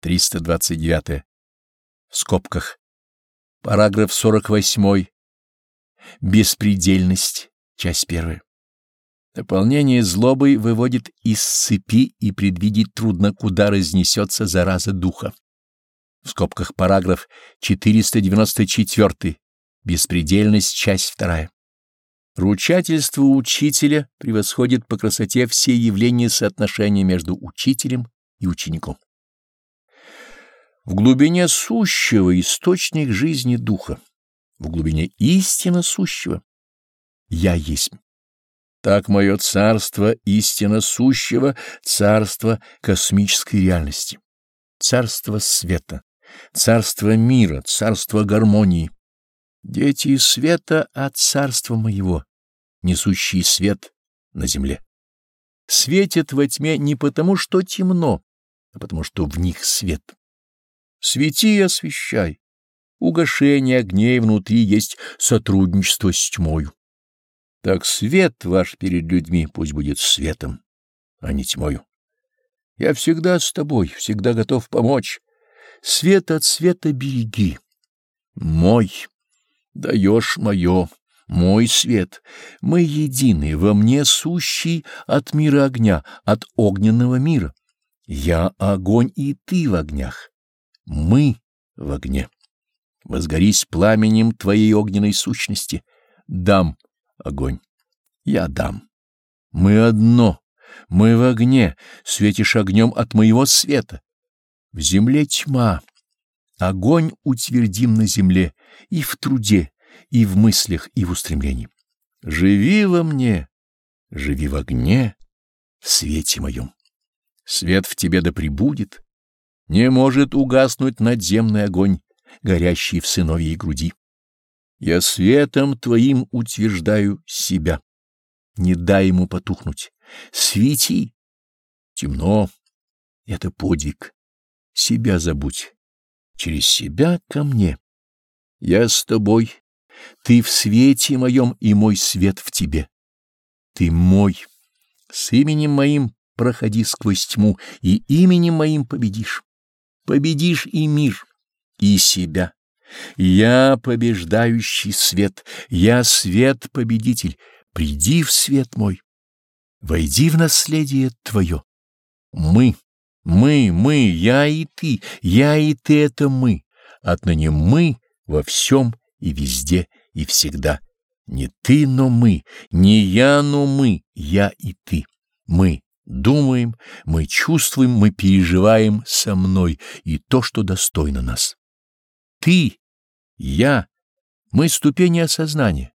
329. В скобках. Параграф 48. Беспредельность. Часть первая. Наполнение злобой выводит из цепи и предвидеть трудно, куда разнесется зараза духа. В скобках параграф 494. Беспредельность. Часть вторая. Ручательство учителя превосходит по красоте все явления соотношения между учителем и учеником. В глубине сущего источник жизни духа, в глубине истина сущего я есть. Так мое царство истина сущего, царство космической реальности, царство света, царство мира, царство гармонии. Дети света от царства моего, несущий свет на земле. Светят во тьме не потому, что темно, а потому, что в них свет. Свети и освещай. Угошение огней внутри есть сотрудничество с тьмою. Так свет ваш перед людьми пусть будет светом, а не тьмою. Я всегда с тобой, всегда готов помочь. Свет от света береги. Мой, даешь мое, мой свет. Мы едины, во мне сущий от мира огня, от огненного мира. Я огонь, и ты в огнях. Мы в огне. Возгорись пламенем твоей огненной сущности. Дам огонь. Я дам. Мы одно. Мы в огне, светишь огнем от моего света. В земле тьма. Огонь утвердим на земле и в труде, и в мыслях, и в устремлении. Живи во мне, живи в огне, в свете моем. Свет в тебе да пребудет. Не может угаснуть надземный огонь, горящий в сыновьей груди. Я светом твоим утверждаю себя. Не дай ему потухнуть. Свети. Темно. Это подвиг. Себя забудь. Через себя ко мне. Я с тобой. Ты в свете моем, и мой свет в тебе. Ты мой. С именем моим проходи сквозь тьму, и именем моим победишь. Победишь и мир, и себя. Я побеждающий свет, я свет-победитель, приди в свет мой, войди в наследие твое. Мы, мы, мы, я и ты, я и ты — это мы, отныне мы во всем и везде и всегда. Не ты, но мы, не я, но мы, я и ты. Мы думаем, мы чувствуем, мы переживаем со мной и то, что достойно нас. Ты я, мы ступени осознания,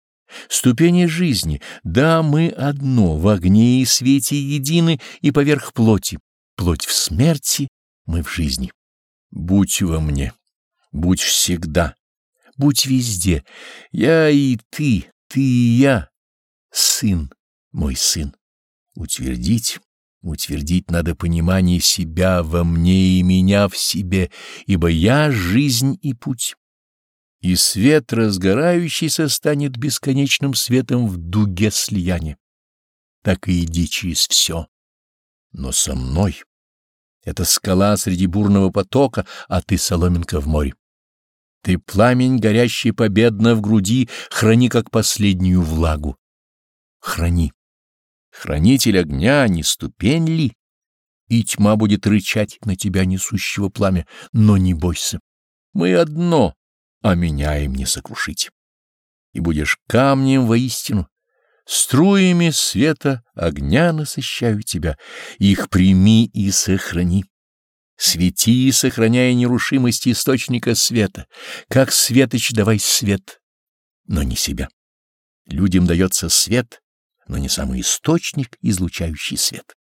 ступени жизни, да, мы одно, в огне и свете едины и поверх плоти, плоть в смерти, мы в жизни. Будь во мне, будь всегда, будь везде, я и ты, ты и я, сын, мой сын. Утвердить, утвердить надо понимание себя во мне и меня в себе, ибо я — жизнь и путь и свет разгорающийся станет бесконечным светом в дуге слияния. Так и иди через все. Но со мной. Это скала среди бурного потока, а ты соломинка в море. Ты пламень, горящий победно в груди, храни как последнюю влагу. Храни. Хранитель огня не ступень ли? И тьма будет рычать на тебя, несущего пламя, но не бойся. Мы одно, а меня им не сокрушить. И будешь камнем воистину, струями света огня насыщаю тебя, их прими и сохрани. Свети, сохраняя нерушимость источника света, как светоч давай свет, но не себя. Людям дается свет, но не самый источник, излучающий свет.